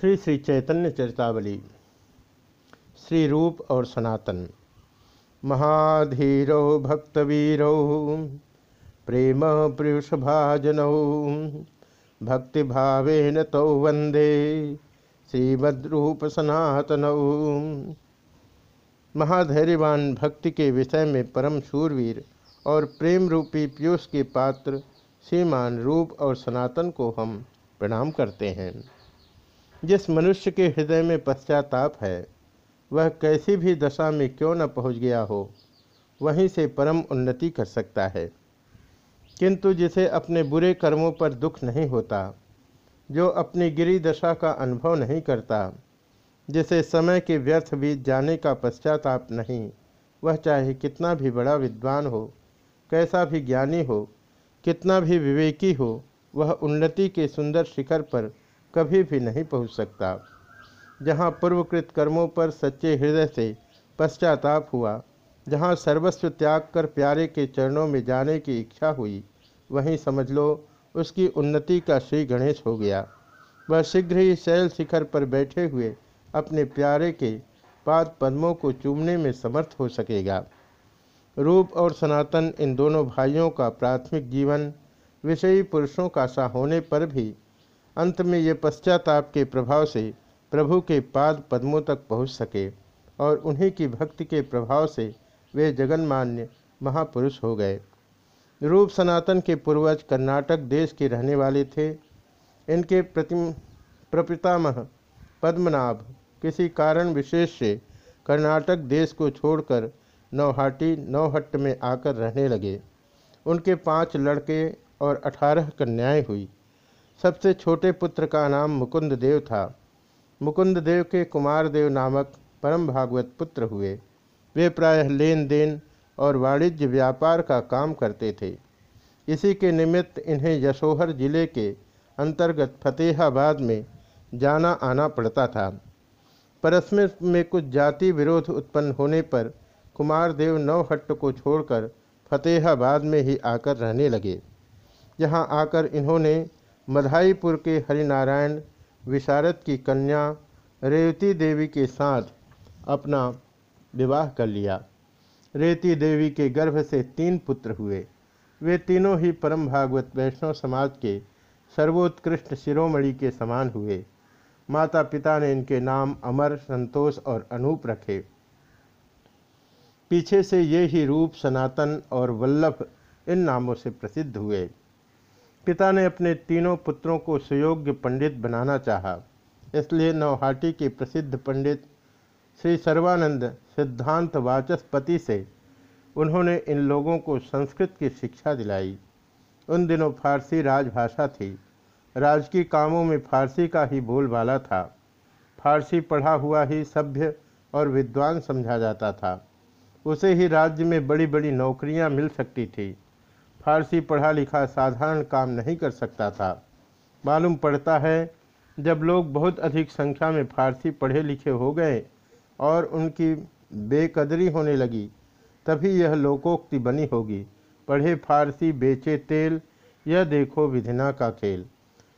श्री श्री चैतन्य चरितावली, श्री रूप और सनातन। महाधीरो, भक्तवीरो, प्रेम प्रियुषभाजनौ, भक्तिभावेन तौ वंदे श्रीमद्रूप सनातनौ। महाधैर्यवान भक्ति के विषय में परम शूरवीर और प्रेम रूपी पीयूष के पात्र, श्रीमान रूप और सनातन को हम प्रणाम करते हैं। जिस मनुष्य के हृदय में पश्चाताप है, वह कैसी भी दशा में क्यों न पहुँच गया हो, वहीं से परम उन्नति कर सकता है। किंतु जिसे अपने बुरे कर्मों पर दुख नहीं होता, जो अपनी गिरी दशा का अनुभव नहीं करता, जिसे समय के व्यर्थ बीत जाने का पश्चाताप नहीं, वह चाहे कितना भी बड़ा विद्वान हो, कैसा भी ज्ञानी हो, कितना भी विवेकी हो, वह उन्नति के सुंदर शिखर पर कभी भी नहीं पहुँच सकता। जहाँ पूर्वकृत कर्मों पर सच्चे हृदय से पश्चाताप हुआ, जहाँ सर्वस्व त्याग कर प्यारे के चरणों में जाने की इच्छा हुई, वहीं समझ लो, उसकी उन्नति का श्री गणेश हो गया। वह शीघ्र ही शैल शिखर पर बैठे हुए अपने प्यारे के पाद पद्मों को चूमने में समर्थ हो सकेगा। रूप और सनातन इन दोनों भाइयों का प्राथमिक जीवन, विषयी पुरुषों का सा होने पर भी अंत में ये पश्चाताप के प्रभाव से प्रभु के पाद पद्मों तक पहुँच सके और उन्हीं की भक्ति के प्रभाव से वे जगन्मान्य महापुरुष हो गए। रूप सनातन के पूर्वज कर्नाटक देश के रहने वाले थे। इनके प्रतिम, प्रपितामह पद्मनाभ किसी कारण विशेष से कर्नाटक देश को छोड़कर नौहाटी, नौहट्ट में आकर रहने लगे। उनके पाँच लड़के और अठारह कन्याएँ हुई। सबसे छोटे पुत्र का नाम मुकुंद देव था। मुकुंद देव के कुमार देव नामक परम भागवत पुत्र हुए। वे प्रायः लेन देन और वाणिज्य व्यापार का काम करते थे। इसी के निमित्त इन्हें यशोहर ज़िले के अंतर्गत फतेहाबाद में जाना आना पड़ता था। परस्पर में कुछ जाति विरोध उत्पन्न होने पर कुमार देव नौहट्ट को छोड़कर फतेहाबाद में ही आकर रहने लगे। यहाँ आकर इन्होंने मधाईपुर के हरिनारायण विशारद की कन्या रेवती देवी के साथ अपना विवाह कर लिया। रेती देवी के गर्भ से तीन पुत्र हुए। वे तीनों ही परम भागवत वैष्णव समाज के सर्वोत्कृष्ट शिरोमणि के समान हुए। माता पिता ने इनके नाम अमर, संतोष और अनूप रखे। पीछे से ये ही रूप सनातन और वल्लभ इन नामों से प्रसिद्ध हुए। पिता ने अपने तीनों पुत्रों को सुयोग्य पंडित बनाना चाहा, इसलिए नौहाटी के प्रसिद्ध पंडित श्री सर्वानंद सिद्धांत वाचस्पति से उन्होंने इन लोगों को संस्कृत की शिक्षा दिलाई। उन दिनों फारसी राजभाषा थी। राजकीय कामों में फारसी का ही बोलबाला था। फारसी पढ़ा हुआ ही सभ्य और विद्वान समझा जाता था। उसे ही राज्य में बड़ी बड़ी नौकरियाँ मिल सकती थी। फारसी पढ़ा लिखा साधारण काम नहीं कर सकता था। मालूम पड़ता है, जब लोग बहुत अधिक संख्या में फारसी पढ़े लिखे हो गए और उनकी बेकदरी होने लगी, तभी यह लोकोक्ति बनी होगी। पढ़े फारसी, बेचे तेल, यह देखो विधिना का खेल।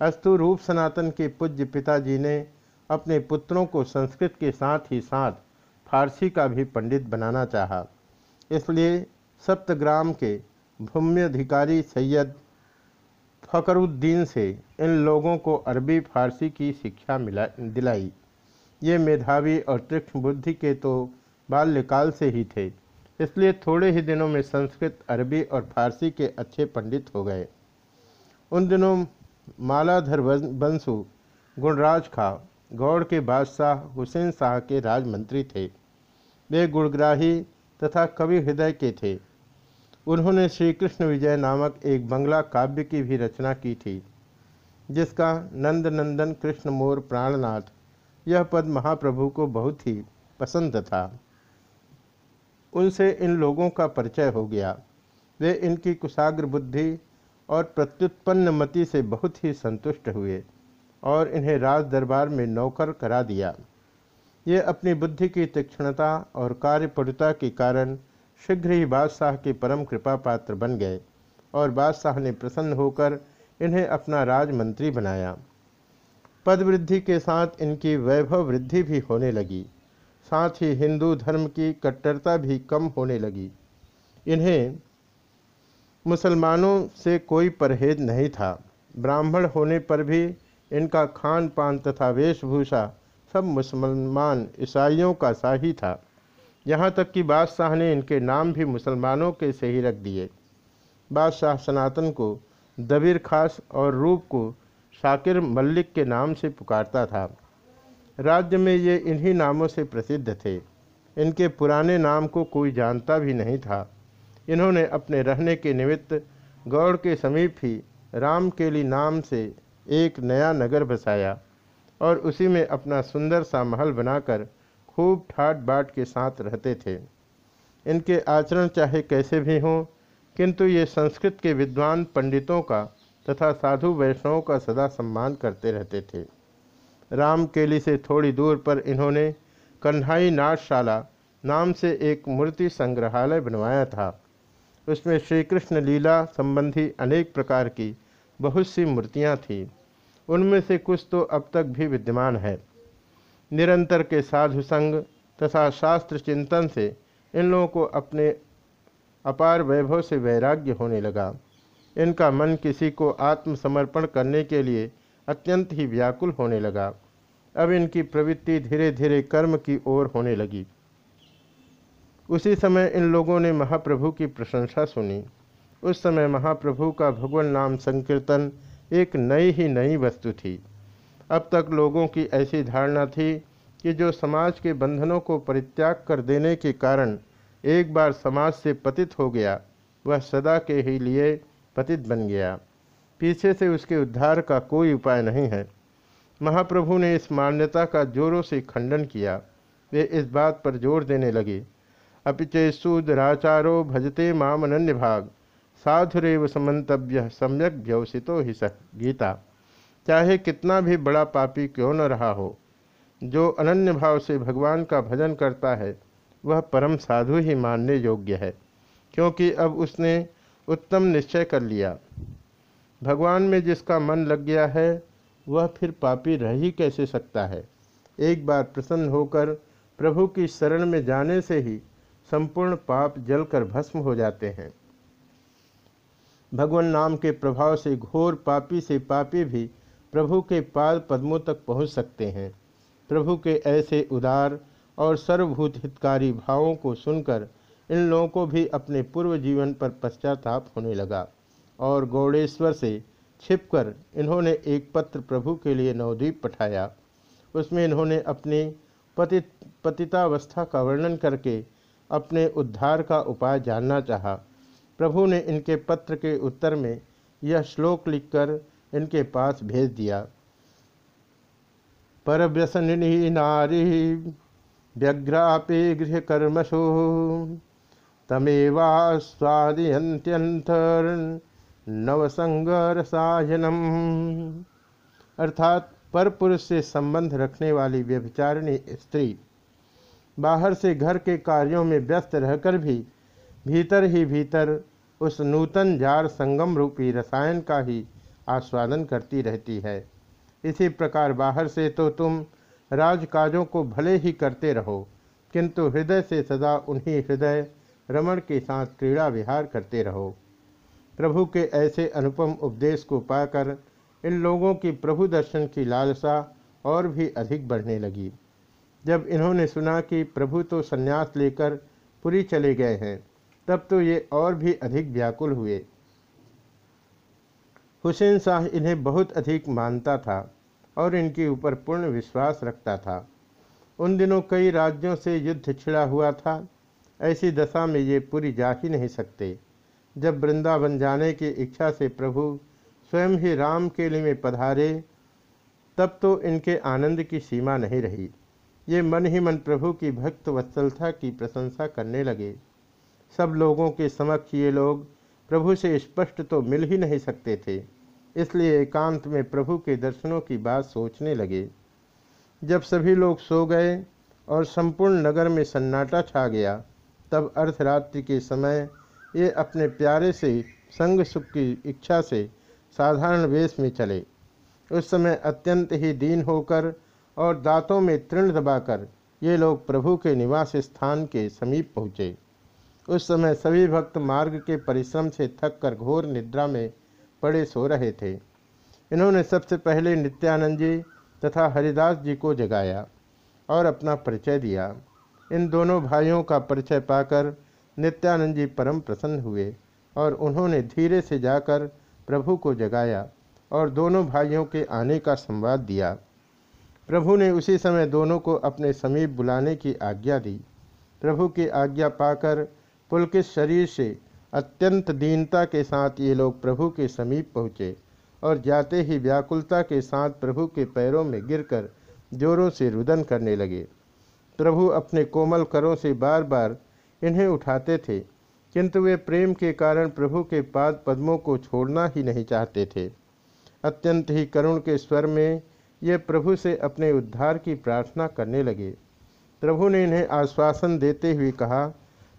अस्तु रूप सनातन के पूज्य पिताजी ने अपने पुत्रों को संस्कृत के साथ ही साथ फारसी का भी पंडित बनाना चाहा। इसलिए सप्तग्राम के भूम्यधिकारी सैयद फ़करुद्दीन से इन लोगों को अरबी फारसी की शिक्षा मिला, दिलाई। ये मेधावी और तीक्ष्ण बुद्धि के तो बाल्यकाल से ही थे, इसलिए थोड़े ही दिनों में संस्कृत, अरबी और फारसी के अच्छे पंडित हो गए। उन दिनों मालाधर बंसु गुणराज खा, गौड़ के बादशाह हुसैन शाह के राजमंत्री थे। वे गुणग्राही तथा कवि हृदय के थे। उन्होंने श्री कृष्ण विजय नामक एक बंगला काव्य की भी रचना की थी, जिसका नंद नंदन कृष्ण मोर प्राणनाथ, यह पद महाप्रभु को बहुत ही पसंद था। उनसे इन लोगों का परिचय हो गया। वे इनकी कुशाग्र बुद्धि और प्रत्युत्पन्न मति से बहुत ही संतुष्ट हुए और इन्हें राज दरबार में नौकर करा दिया। ये अपनी बुद्धि की तीक्ष्णता और कार्यपटुता के कारण शीघ्र ही बादशाह के परम कृपा पात्र बन गए और बादशाह ने प्रसन्न होकर इन्हें अपना राजमंत्री बनाया। पद वृद्धि के साथ इनकी वैभव वृद्धि भी होने लगी। साथ ही हिंदू धर्म की कट्टरता भी कम होने लगी। इन्हें मुसलमानों से कोई परहेज नहीं था। ब्राह्मण होने पर भी इनका खान पान तथा वेशभूषा सब मुसलमान ईसाइयों का सा ही था। यहाँ तक कि बादशाह ने इनके नाम भी मुसलमानों के से ही रख दिए। बादशाह सनातन को, दबीर खास और रूप को शाकिर मल्लिक के नाम से पुकारता था। राज्य में ये इन्हीं नामों से प्रसिद्ध थे। इनके पुराने नाम को कोई जानता भी नहीं था। इन्होंने अपने रहने के निमित्त गौड़ के समीप ही रामकेली नाम से एक नया नगर बसाया और उसी में अपना सुंदर सा महल बनाकर खूब ठाट बाट के साथ रहते थे। इनके आचरण चाहे कैसे भी हों, किंतु ये संस्कृत के विद्वान पंडितों का तथा साधु वैष्णवों का सदा सम्मान करते रहते थे। रामकेली से थोड़ी दूर पर इन्होंने कन्हाई नाटशाला नाम से एक मूर्ति संग्रहालय बनवाया था। उसमें श्री कृष्ण लीला संबंधी अनेक प्रकार की बहुत सी मूर्तियाँ थीं। उनमें से कुछ तो अब तक भी विद्यमान है। निरंतर के साधु संग तथा शास्त्र चिंतन से इन लोगों को अपने अपार वैभव से वैराग्य होने लगा। इनका मन किसी को आत्मसमर्पण करने के लिए अत्यंत ही व्याकुल होने लगा। अब इनकी प्रवृत्ति धीरे धीरे कर्म की ओर होने लगी। उसी समय इन लोगों ने महाप्रभु की प्रशंसा सुनी। उस समय महाप्रभु का भगवान नाम संकीर्तन एक नई ही नई वस्तु थी। अब तक लोगों की ऐसी धारणा थी कि जो समाज के बंधनों को परित्याग कर देने के कारण एक बार समाज से पतित हो गया, वह सदा के ही लिए पतित बन गया। पीछे से उसके उद्धार का कोई उपाय नहीं है। महाप्रभु ने इस मान्यता का जोरों से खंडन किया। वे इस बात पर ज़ोर देने लगे। अपिचे सुदराचारो भजते माम अनन्य भाग। साधुरेव समन्तव्य सम्यक व्यवसितो ही सह गीता। चाहे कितना भी बड़ा पापी क्यों न रहा हो, जो अनन्य भाव से भगवान का भजन करता है, वह परम साधु ही मानने योग्य है, क्योंकि अब उसने उत्तम निश्चय कर लिया। भगवान में जिसका मन लग गया है, वह फिर पापी रह ही कैसे सकता है? एक बार प्रसन्न होकर प्रभु की शरण में जाने से ही संपूर्ण पाप जलकर भस्म हो जाते हैं। भगवान नाम के प्रभाव से घोर पापी से पापी भी प्रभु के पाद पद्मों तक पहुँच सकते हैं। प्रभु के ऐसे उदार और सर्वभूत हितकारी भावों को सुनकर इन लोगों को भी अपने पूर्व जीवन पर पश्चाताप होने लगा और गौड़ेश्वर से छिपकर इन्होंने एक पत्र प्रभु के लिए नवद्वीप पठाया। उसमें इन्होंने अपनी पतित, पतितावस्था का वर्णन करके अपने उद्धार का उपाय जानना चाहा। प्रभु ने इनके पत्र के उत्तर में यह श्लोक लिखकर इनके पास भेज दिया। पर व्यसनिनी नारी व्यग्रापे गृह कर्मशो तमेवा स्वादियंत्यंतर नवसंगरसायनम अर्थात पर पुरुष से संबंध रखने वाली व्यभिचारिणी स्त्री बाहर से घर के कार्यों में व्यस्त रहकर भी भीतर ही भीतर उस नूतन जार संगम रूपी रसायन का ही आस्वादन करती रहती है। इसी प्रकार बाहर से तो तुम राजकाजों को भले ही करते रहो, किंतु हृदय से सदा उन्हीं हृदय रमण के साथ क्रीड़ा विहार करते रहो। प्रभु के ऐसे अनुपम उपदेश को पाकर इन लोगों की प्रभु दर्शन की लालसा और भी अधिक बढ़ने लगी। जब इन्होंने सुना कि प्रभु तो संन्यास लेकर पुरी चले गए हैं, तब तो ये और भी अधिक व्याकुल हुए। हुसैन शाह इन्हें बहुत अधिक मानता था और इनके ऊपर पूर्ण विश्वास रखता था। उन दिनों कई राज्यों से युद्ध छिड़ा हुआ था। ऐसी दशा में ये पूरी जा ही नहीं सकते। जब वृंदावन जाने की इच्छा से प्रभु स्वयं ही राम के लिए में पधारे, तब तो इनके आनंद की सीमा नहीं रही। ये मन ही मन प्रभु की भक्त वत्सलता की प्रशंसा करने लगे। सब लोगों के समक्ष ये लोग प्रभु से स्पष्ट तो मिल ही नहीं सकते थे, इसलिए एकांत में प्रभु के दर्शनों की बात सोचने लगे। जब सभी लोग सो गए और संपूर्ण नगर में सन्नाटा छा गया, तब अर्धरात्रि के समय ये अपने प्यारे से, संग सुख की इच्छा से साधारण वेश में चले। उस समय अत्यंत ही दीन होकर और दांतों में तृण दबाकर ये लोग प्रभु के निवास स्थान के समीप पहुँचे। उस समय सभी भक्त मार्ग के परिश्रम से थक कर घोर निद्रा में पड़े सो रहे थे। इन्होंने सबसे पहले नित्यानंद जी तथा हरिदास जी को जगाया और अपना परिचय दिया। इन दोनों भाइयों का परिचय पाकर नित्यानंद जी परम प्रसन्न हुए और उन्होंने धीरे से जाकर प्रभु को जगाया और दोनों भाइयों के आने का संवाद दिया। प्रभु ने उसी समय दोनों को अपने समीप बुलाने की आज्ञा दी। प्रभु की आज्ञा पाकर पुलकित शरीर से अत्यंत दीनता के साथ ये लोग प्रभु के समीप पहुँचे और जाते ही व्याकुलता के साथ प्रभु के पैरों में गिरकर जोरों से रुदन करने लगे। प्रभु अपने कोमल करों से बार बार इन्हें उठाते थे, किंतु वे प्रेम के कारण प्रभु के पाद पद्मों को छोड़ना ही नहीं चाहते थे। अत्यंत ही करुण के स्वर में ये प्रभु से अपने उद्धार की प्रार्थना करने लगे। प्रभु ने इन्हें आश्वासन देते हुए कहा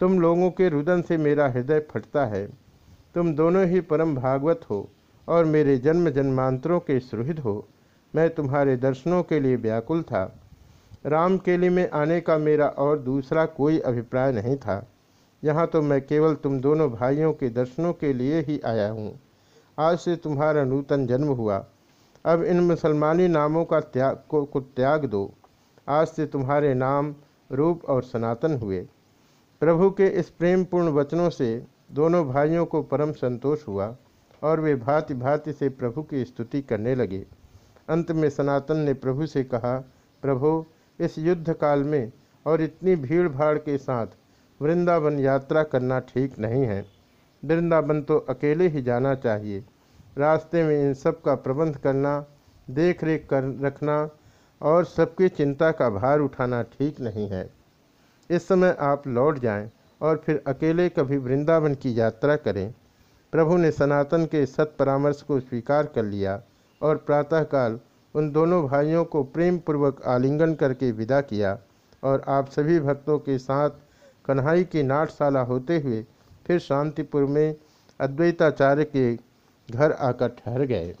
तुम लोगों के रुदन से मेरा हृदय फटता है। तुम दोनों ही परम भागवत हो और मेरे जन्म जन्मांतरों के सुहृद हो। मैं तुम्हारे दर्शनों के लिए व्याकुल था। राम केली में आने का मेरा और दूसरा कोई अभिप्राय नहीं था। यहाँ तो मैं केवल तुम दोनों भाइयों के दर्शनों के लिए ही आया हूँ। आज से तुम्हारा नूतन जन्म हुआ। अब इन मुसलमानी नामों का त्याग को, को त्याग दो। आज से तुम्हारे नाम रूप और सनातन हुए। प्रभु के इस प्रेमपूर्ण वचनों से दोनों भाइयों को परम संतोष हुआ और वे भांति भांति से प्रभु की स्तुति करने लगे। अंत में सनातन ने प्रभु से कहा, प्रभु, इस युद्ध काल में और इतनी भीड़ भाड़ के साथ वृंदावन यात्रा करना ठीक नहीं है। वृंदावन तो अकेले ही जाना चाहिए। रास्ते में इन सब का प्रबंध करना देख रेख कर रखना और सबकी चिंता का भार उठाना ठीक नहीं है। इस समय आप लौट जाएँ और फिर अकेले कभी वृंदावन की यात्रा करें। प्रभु ने सनातन के सत परामर्श को स्वीकार कर लिया और प्रातःकाल उन दोनों भाइयों को प्रेम पूर्वक आलिंगन करके विदा किया और आप सभी भक्तों के साथ कन्हई की नाटशाला होते हुए फिर शांतिपुर में अद्वैताचार्य के घर आकर ठहर गए।